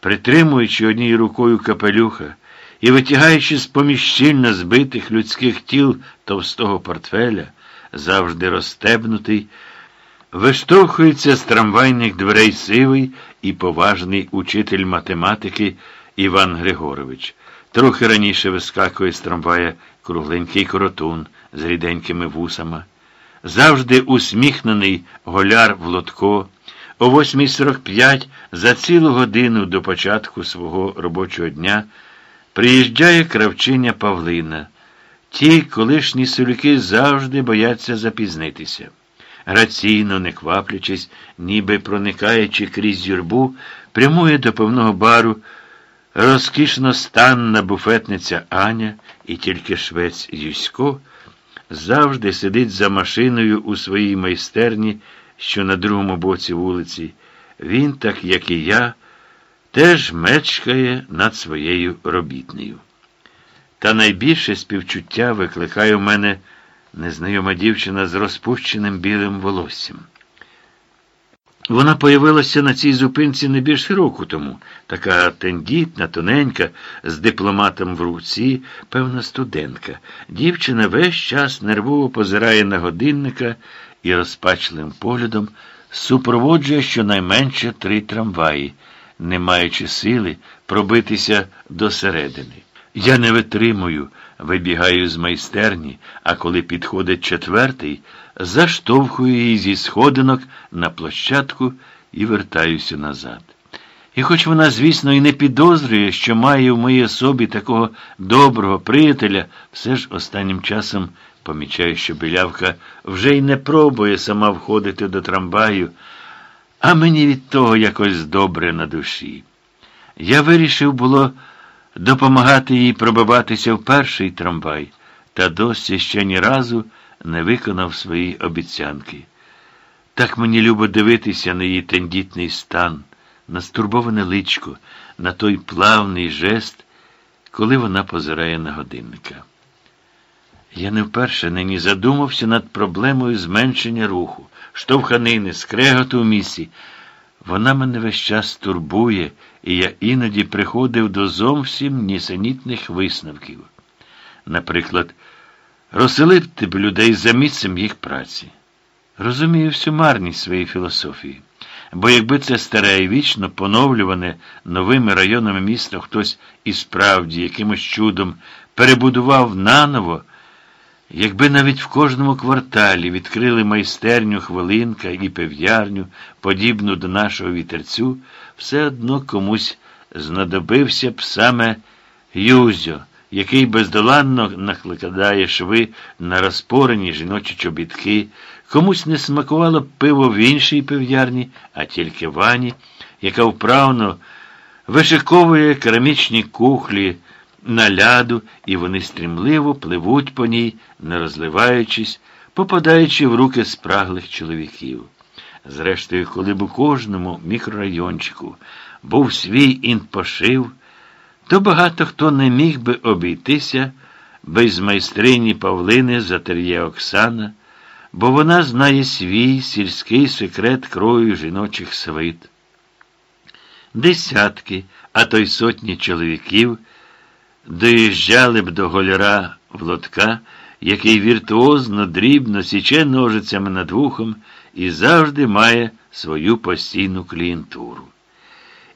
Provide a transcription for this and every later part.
притримуючи однією рукою капелюха і витягаючи з поміж щільно збитих людських тіл товстого портфеля, завжди розстебнутий, виштовхується з трамвайних дверей сивий і поважний учитель математики Іван Григорович. Трохи раніше вискакує з трамвая кругленький коротун з ріденькими вусами. Завжди усміхнений голяр Влодко. О 8.45 за цілу годину до початку свого робочого дня приїжджає кравчиня Павлина. Ті колишні селюки завжди бояться запізнитися. Граційно, не кваплячись, ніби проникаючи крізь юрбу, прямує до певного бару розкішно станна буфетниця Аня і тільки швець Юсько завжди сидить за машиною у своїй майстерні, що на другому боці вулиці. Він, так як і я, теж мечкає над своєю робітнею. Та найбільше співчуття викликає в мене незнайома дівчина з розпущеним білим волоссям. Вона появилася на цій зупинці не більше року тому, така тендітна, тоненька, з дипломатом в руці, певна студентка. Дівчина весь час нервово позирає на годинника і розпачливим поглядом супроводжує щонайменше три трамваї, не маючи сили пробитися до середини. Я не витримую, вибігаю з майстерні, а коли підходить четвертий, заштовхую її зі сходинок на площадку і вертаюся назад. І хоч вона, звісно, і не підозрює, що має в моїй особі такого доброго приятеля, все ж останнім часом помічаю, що білявка вже й не пробує сама входити до трамваю, а мені від того якось добре на душі. Я вирішив було допомагати їй пробиватися в перший трамвай, та досі ще ні разу не виконав свої обіцянки. Так мені любо дивитися на її тендітний стан, на стурбоване личко, на той плавний жест, коли вона позирає на годинника. Я не вперше нині задумався над проблемою зменшення руху, штовханини, скреготу в місці. Вона мене весь час турбує, і я іноді приходив до зовсім нісенітних висновків. Наприклад, розселити б людей за місцем їх праці. Розумію всю марність своєї філософії. Бо якби це старе і вічно поновлюване новими районами міста хтось і справді якимось чудом перебудував наново, якби навіть в кожному кварталі відкрили майстерню хвилинка і пев'ярню, подібну до нашого вітерцю, все одно комусь знадобився б саме Юзьо який бездоладно накладає шви на розпорені жіночі чобітки, комусь не смакувало пиво в іншій пив'ярні, а тільки вані, яка вправно вишиковує керамічні кухлі на ляду, і вони стрімливо пливуть по ній, не розливаючись, попадаючи в руки спраглих чоловіків. Зрештою, коли б у кожному мікрорайончику був свій інпошив, то багато хто не міг би обійтися без майстрині Павлини Затер'є Оксана, бо вона знає свій сільський секрет крою жіночих свит. Десятки, а то й сотні чоловіків доїжджали б до голяра в лотка, який віртуозно, дрібно січе ножицями над вухом і завжди має свою постійну клієнтуру.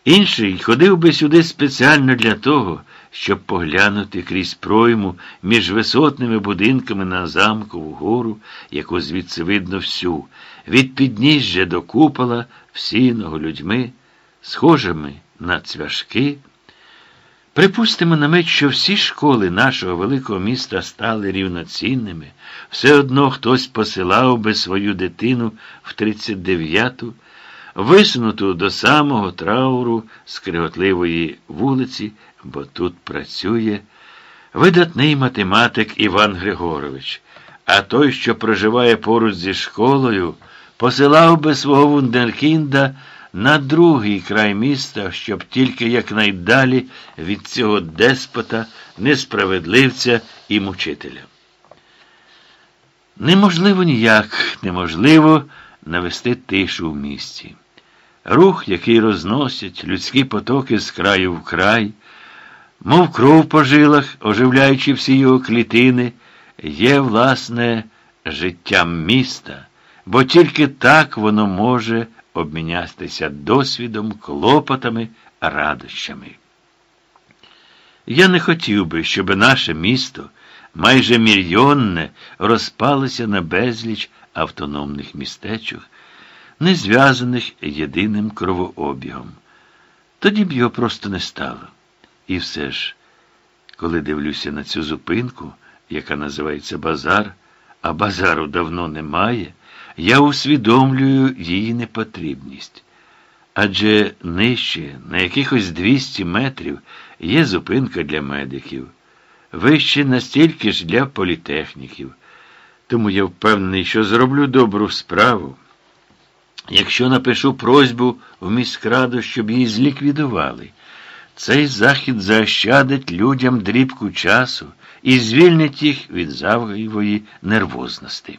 Інший ходив би сюди спеціально для того, щоб поглянути крізь пройму між висотними будинками на замкову гору, яку звідси видно всю, від підніжжя до купола, всіного людьми, схожими на цвяшки. Припустимо на мить, що всі школи нашого великого міста стали рівноцінними, все одно хтось посилав би свою дитину в 39-ту, висунуту до самого трауру скриготливої вулиці, бо тут працює видатний математик Іван Григорович, а той, що проживає поруч зі школою, посилав би свого вундеркінда на другий край міста, щоб тільки якнайдалі від цього деспота, несправедливця і мучителя. Неможливо ніяк, неможливо навести тишу в місті. рух, який розносять людські потоки з краю в край, мов кров по жилах, оживляючи всі його клітини, є, власне, життям міста, бо тільки так воно може обмінятися досвідом, клопотами, радощами. Я не хотів би, щоб наше місто, майже мільйонне, розпалося на безліч автономних містечок, не зв'язаних єдиним кровообігом. Тоді б його просто не стало. І все ж, коли дивлюся на цю зупинку, яка називається базар, а базару давно немає, я усвідомлюю її непотрібність. Адже нижче, на якихось 200 метрів, є зупинка для медиків, вище настільки ж для політехніків. Тому я впевнений, що зроблю добру справу. Якщо напишу просьбу в міськраду, щоб її зліквідували, цей захід заощадить людям дрібку часу і звільнить їх від завгоєвої нервозності.